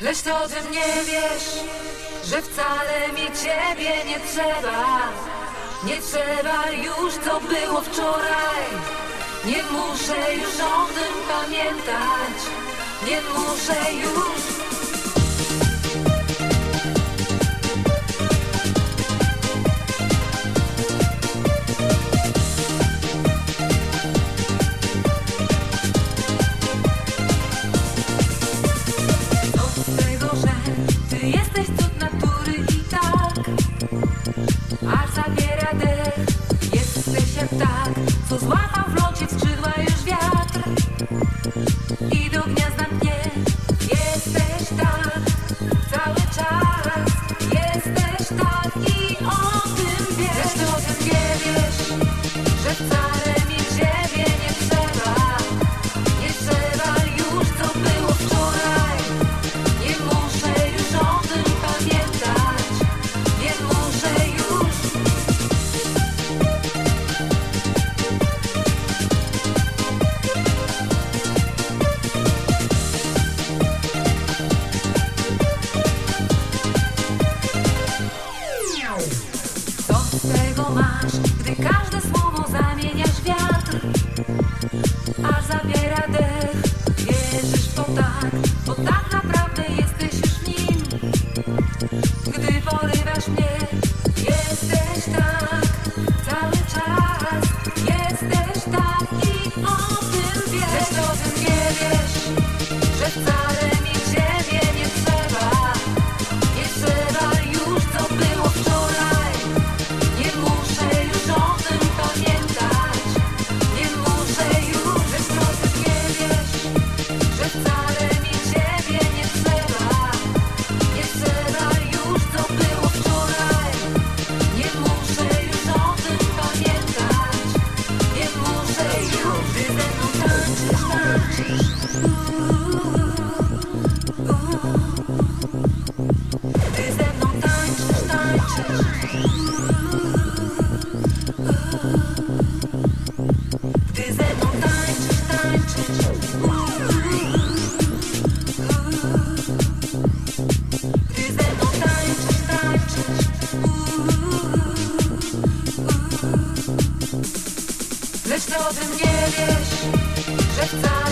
Lecz ty o tym nie wiesz, że wcale mi ciebie nie trzeba. Nie trzeba już, co było wczoraj. Nie muszę już o tym pamiętać. Nie muszę już. Tu złata wlączyć czy co nie wiesz, że wcale